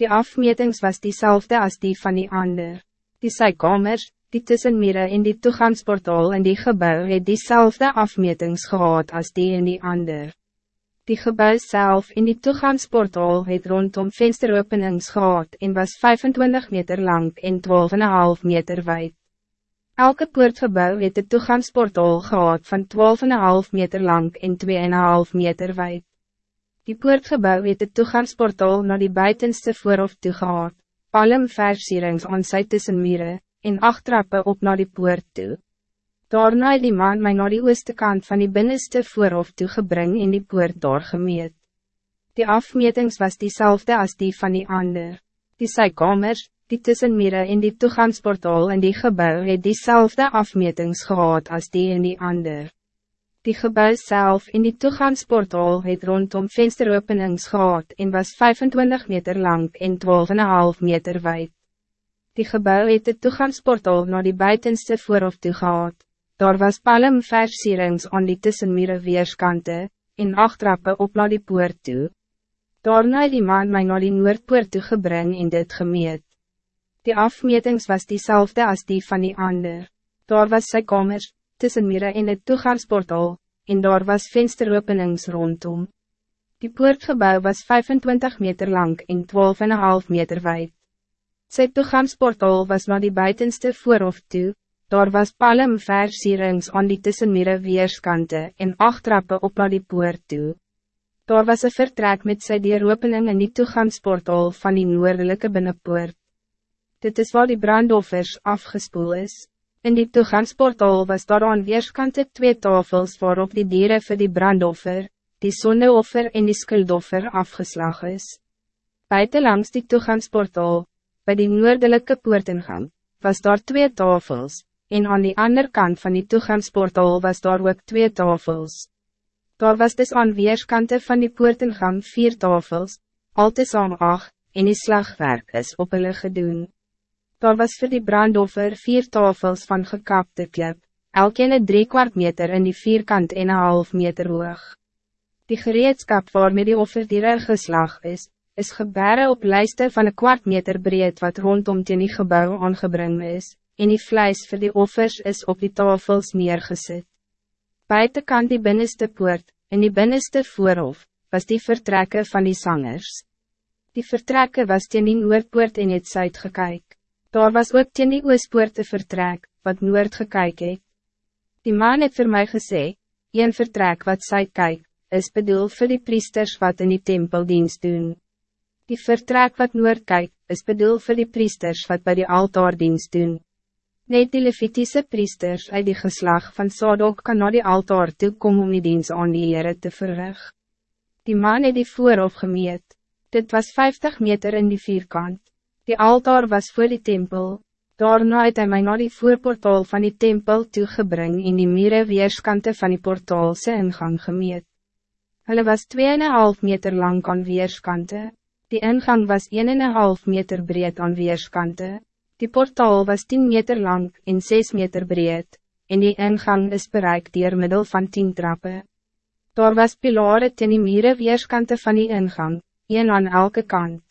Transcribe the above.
Die afmetings was diezelfde als die van die ander. Die zijkamers, die tussenmere in die toegangsportaal in die gebouw het diezelfde afmetings gehad als die in die ander. Die gebouw zelf in die toegangsportaal het rondom vensteropenings gehad en was 25 meter lang en 12,5 meter wijd. Elke poortgebouw het de toegangsportaal gehad van 12,5 meter lang en 2,5 meter wijd. Die poortgebouw het de toegangsportaal naar die buitenste voorhof toe gehad, palmversierings aan sy tussenmure, en acht trappe op naar die poort toe. Daarna het die man my naar die ooste kant van die binnenste voorhof toe gebring en die poort doorgemeet. Die afmetings was diezelfde als die van die ander. Die zijkamers, die tussenmere in die toegangsportaal in die gebouw het diezelfde afmetings gehad als die in die ander. Die gebouw zelf in die toegangsportaal het rondom vensteropenings gehad en was 25 meter lang en 12,5 meter wijd. Die gebouw het de toegangsportaal naar die buitenste voorhof toe gehad. Daar was palmversierings aan die tussenmere weerskante, en achtrappe op naar die poort toe. Daarna het die man my naar die noordpoort toe gebring en dit gemeet. Die afmetings was diezelfde als die van die ander. Daar was sy kamers, tussen mire in het toegangsportaal, en daar was vensteropenings rondom. Die poortgebouw was 25 meter lang en 12,5 meter wijd. Sy toegangsportaal was naar die buitenste voorhof toe, daar was palmversierings aan die tussenmire weerskante en achtrappe op naar die poort toe. Daar was een vertrek met sy dieropening in die toegangsportaal van die noordelijke binnenpoort. Dit is waar die brandoffers afgespoel is. In die toegangsportaal was daar aan weerskante twee tafels waarop die dieren voor die brandoffer, die zonneoffer en die skuldoffer afgeslag is. Buiten langs die toegangsportaal, bij die noordelijke poortingang, was daar twee tafels, en aan die andere kant van die toegangsportaal was daar ook twee tafels. Daar was dus aan weerskante van die poortingang vier tafels, al te saam acht, en die slagwerk is op hulle gedoen. Daar was voor die brandoffer vier tafels van gekapte klip, elkene drie kwart meter in die vierkant en een half meter hoog. Die gereedskap waarmee die offer die geslag is, is gebere op lijsten van een kwart meter breed wat rondom teen die gebouw aangebring is, en die vlijs voor die offers is op die tafels neergezet. Buitenkant die binnenste poort, en die binnenste voorhof, was die vertrekken van die zangers. Die vertrekken was teen die noordpoort in het zuid gekyk. Daar was ook teen die oospoorte vertrek, wat noord gekyk het. Die man het vir my gesê, een vertrek wat sy kyk, is bedoel vir die priesters wat in die tempel dienst doen. Die vertrek wat noord kyk, is bedoel vir die priesters wat bij die altaar dienst doen. Net die Levitische priesters uit die geslag van Sadok kan na die altaar toe kom om die dienst aan die Heere te verrig. Die man het die voorhof gemeet, dit was 50 meter in die vierkant. Die altaar was voor die tempel. Daarna het hy my na die voorportaal van die tempel toegebring en die mire weerskante van die portaalse ingang gemeet. Hulle was 2,5 meter lang aan weerskante. Die ingang was 1,5 meter breed aan weerskante. Die portaal was 10 meter lang en 6 meter breed, en die ingang is bereikt door middel van 10 trappen. Daar was pilare ten die mire weerskante van die ingang, een aan elke kant.